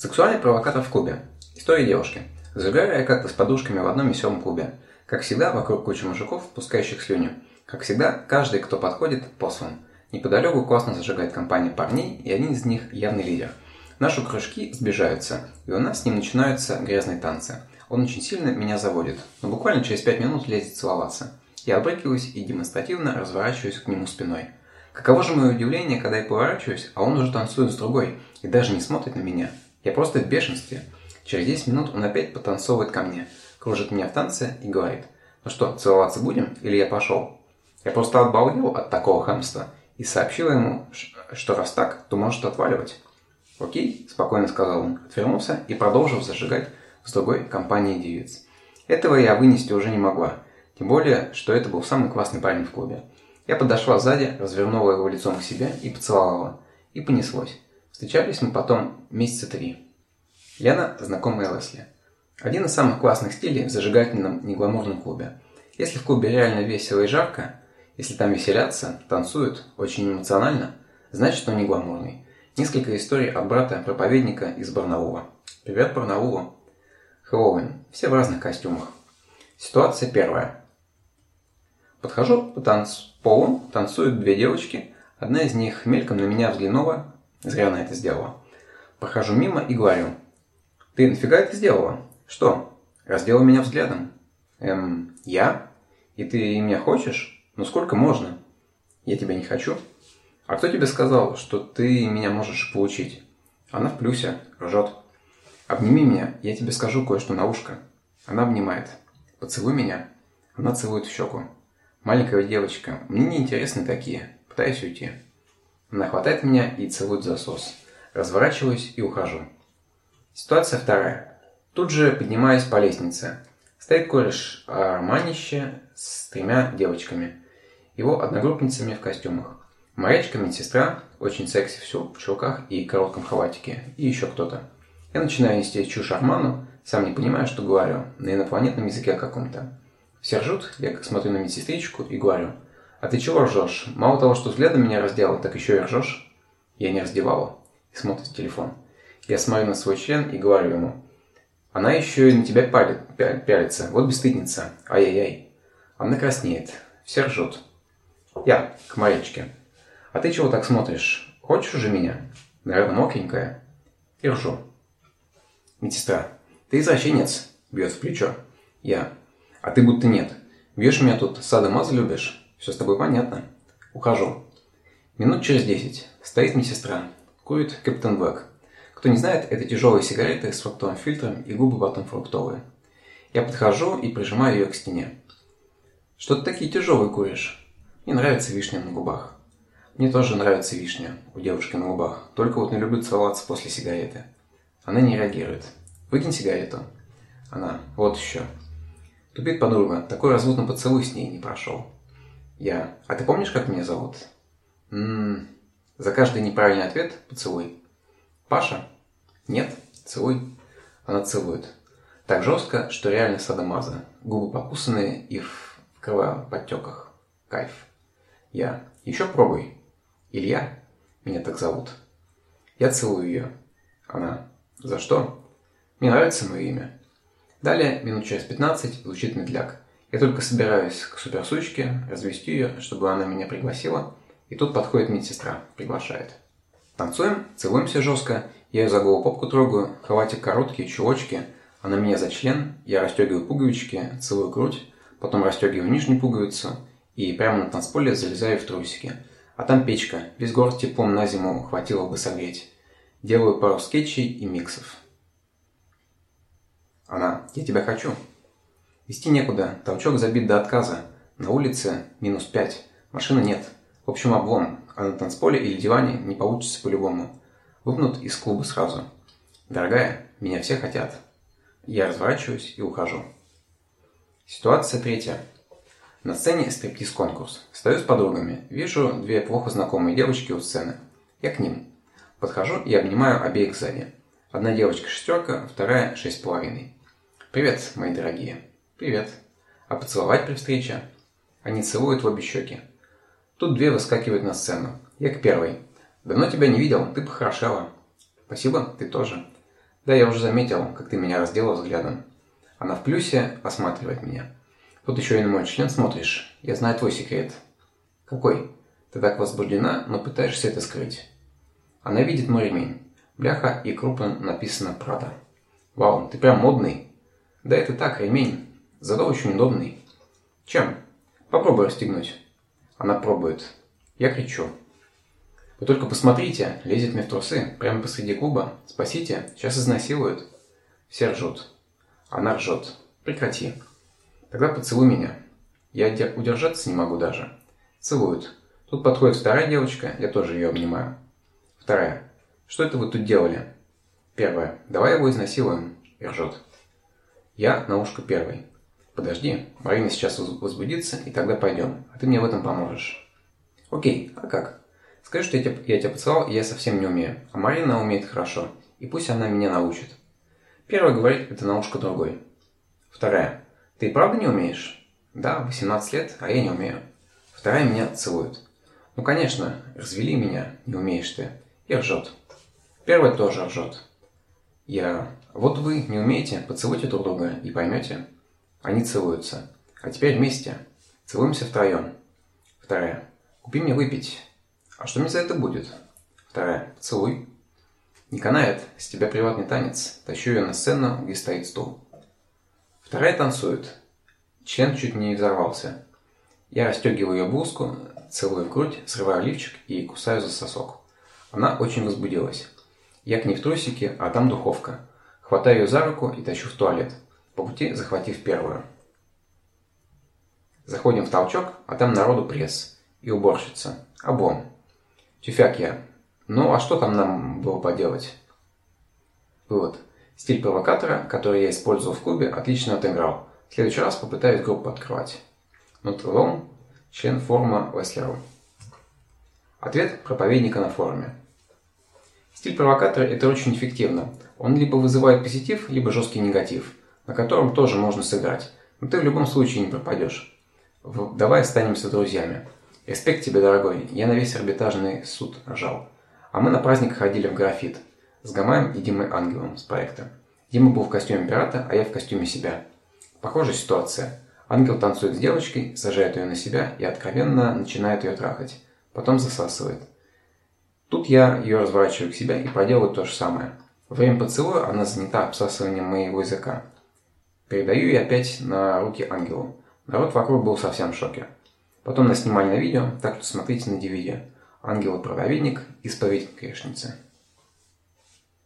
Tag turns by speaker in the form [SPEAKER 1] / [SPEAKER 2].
[SPEAKER 1] Сексуальный провокатор в клубе. История девушки. Загораю я как-то с подушками в одном веселом клубе. Как всегда, вокруг куча мужиков, пускающих слюню. Как всегда, каждый, кто подходит, послан. Неподалеку классно зажигает компания парней, и один из них явный лидер. Наши кружки сближаются, и у нас с ним начинаются грязные танцы. Он очень сильно меня заводит, но буквально через пять минут лезет целоваться. Я отбрыкиваюсь и демонстративно разворачиваюсь к нему спиной. Каково же мое удивление, когда я поворачиваюсь, а он уже танцует с другой и даже не смотрит на меня. Я просто в бешенстве. Через 10 минут он опять потанцовывает ко мне, кружит меня в танце и говорит, ну что, целоваться будем или я пошел? Я просто отбалдел от такого хамства и сообщил ему, что раз так, то может отваливать. «Окей», – спокойно сказал он, отвернулся и продолжил зажигать с другой компанией девиц. Этого я вынести уже не могла, тем более, что это был самый классный парень в клубе. Я подошла сзади, развернула его лицом к себе и поцеловала. И понеслось. Встречались мы потом месяца три. Лена – знакомая Лесли. Один из самых классных стилей в зажигательном негламурном клубе. Если в клубе реально весело и жарко, если там веселятся, танцуют, очень эмоционально, значит он не гламурный. Несколько историй от брата-проповедника из Барнаула. Привет, Барнаулу. Хэллоуин. Все в разных костюмах. Ситуация первая. Подхожу по танцполу, танцуют две девочки. Одна из них мельком на меня взглянула. Зря она это сделала. Прохожу мимо и говорю. Ты нафига это сделала? Что? Раздела меня взглядом. Эм, я? И ты меня хочешь? Ну сколько можно? Я тебя не хочу. А кто тебе сказал, что ты меня можешь получить? Она в плюсе, ржет. Обними меня, я тебе скажу кое-что на ушко. Она обнимает. Поцелуй меня. Она целует в щеку. Маленькая девочка, мне не интересны такие. Пытаюсь уйти. Она хватает меня и целует засос. Разворачиваюсь и ухожу. Ситуация вторая. Тут же поднимаюсь по лестнице. Стоит кореш Арманище с тремя девочками. Его одногруппницами в костюмах. Маечка, медсестра, очень секси все в чулках и коротком халатике, и еще кто-то. Я начинаю нести чушь Арману, сам не понимаю, что говорю, на инопланетном языке каком-то. Все ржут, я смотрю на медсестричку и говорю, а ты чего ржешь? Мало того, что взглядом меня раздела, так еще и ржешь? Я не раздевала. И смотрит телефон. Я смотрю на свой член и говорю ему, она еще и на тебя палит, пялится, вот бесстыдница, ай-яй-яй. Она краснеет, все ржут. Я к Маречке. А ты чего так смотришь? Хочешь уже меня? Наверное, мокренькая. И ржу. Медсестра. Ты извращенец. Бьет в плечо. Я. А ты будто нет. Бьешь меня тут, сада-маза любишь? Все с тобой понятно. Ухожу. Минут через десять. Стоит медсестра. Курит Капитан Блэк. Кто не знает, это тяжелые сигареты с фруктовым фильтром и губы потом фруктовые. Я подхожу и прижимаю ее к стене. Что ты такие тяжелые куришь? Мне нравится вишня на губах. Мне тоже нравится вишня у девушки на губах, только вот не люблю целоваться после сигареты. Она не реагирует. Выкинь сигарету. Она, вот еще. Тупит подруга, такой развод поцелуй с ней не прошел. Я, а ты помнишь, как меня зовут? Ммм, за каждый неправильный ответ поцелуй. Паша? Нет, целуй. Она целует. Так жестко, что реально садомаза. Губы покусанные и в кровоподтеках. Кайф. Я, еще пробуй. Илья, меня так зовут. Я целую ее. Она, за что? Мне нравится мое имя. Далее, минут через 15, звучит медляк. Я только собираюсь к суперсучке, развести ее, чтобы она меня пригласила, и тут подходит медсестра, приглашает. Танцуем, целуемся жестко, я ее за голову попку трогаю, хватик короткие, чулочки, она меня за член, я расстегиваю пуговички, целую грудь, потом расстегиваю нижнюю пуговицу и прямо на танцполе залезаю в трусики – а там печка, весь город теплом на зиму хватило бы согреть. Делаю пару скетчей и миксов. Она, я тебя хочу. Вести некуда, толчок забит до отказа. На улице минус пять, машины нет. В общем, облом, а на танцполе или диване не получится по-любому. Выпнут из клуба сразу. Дорогая, меня все хотят. Я разворачиваюсь и ухожу. Ситуация третья. На сцене стриптиз-конкурс. Стою с подругами. Вижу две плохо знакомые девочки у сцены. Я к ним. Подхожу и обнимаю обеих сзади. Одна девочка шестерка, вторая шесть с половиной. «Привет, мои дорогие». «Привет». «А поцеловать при встрече?» Они целуют в обе щеки. Тут две выскакивают на сцену. Я к первой. «Давно тебя не видел, ты похорошела». «Спасибо, ты тоже». Да, я уже заметил, как ты меня раздела взглядом. Она в плюсе осматривает меня. Тут еще и на мой член смотришь. Я знаю твой секрет. Какой? Ты так возбуждена, но пытаешься это скрыть. Она видит мой ремень. Бляха и крупно написано «Прада». Вау, ты прям модный. Да это так, ремень. Зато очень удобный. Чем? Попробуй расстегнуть. Она пробует. Я кричу. Вы только посмотрите, лезет мне в трусы, прямо посреди клуба. Спасите, сейчас изнасилуют. Все ржут. Она ржет. Прекрати. Тогда поцелуй меня. Я удержаться не могу даже. Целуют. Тут подходит вторая девочка, я тоже ее обнимаю. Вторая. Что это вы тут делали? Первая. Давай его изнасилуем. И ржет. Я на ушко первый. Подожди, Марина сейчас возбудится, и тогда пойдем. А ты мне в этом поможешь. Окей, а как? Скажи, что я тебя, я тебя поцеловал, и я совсем не умею. А Марина умеет хорошо. И пусть она меня научит. Первая говорит, это на ушко другой. Вторая. Ты правда не умеешь? Да, 18 лет, а я не умею. Вторая меня целует. Ну, конечно, развели меня, не умеешь ты. И ржет. Первая тоже ржет. Я... Вот вы не умеете, поцелуйте друг друга и поймете. Они целуются. А теперь вместе. Целуемся втроем. Вторая. Купи мне выпить. А что мне за это будет? Вторая. Поцелуй. Не канает, с тебя приватный танец. Тащу ее на сцену, где стоит стул. Вторая танцует. Член чуть не взорвался. Я расстегиваю ее блузку, целую в грудь, срываю лифчик и кусаю за сосок. Она очень возбудилась. Я к ней в трусике, а там духовка. Хватаю ее за руку и тащу в туалет, по пути захватив первую. Заходим в толчок, а там народу пресс и уборщица. Облом. Тюфяк я. Ну, а что там нам было поделать? Вывод. Стиль провокатора, который я использовал в клубе, отлично отыграл. В следующий раз попытаюсь группу открывать. Нутрилом – член форума Веслеру. Ответ проповедника на форуме. Стиль провокатора – это очень эффективно. Он либо вызывает позитив, либо жесткий негатив, на котором тоже можно сыграть. Но ты в любом случае не пропадешь. Давай останемся друзьями. Респект тебе, дорогой. Я на весь арбитражный суд ржал. А мы на праздник ходили в графит. С Гамаем и Димой Ангелом с проекта. Дима был в костюме пирата, а я в костюме себя. Похожая ситуация. Ангел танцует с девочкой, сажает ее на себя и откровенно начинает ее трахать. Потом засасывает. Тут я ее разворачиваю к себе и проделываю то же самое. Во время поцелуя она занята обсасыванием моего языка. Передаю ее опять на руки ангелу. Народ вокруг был совсем в шоке. Потом нас снимали на видео, так что смотрите на DVD. Ангел-проповедник, исповедь грешницы.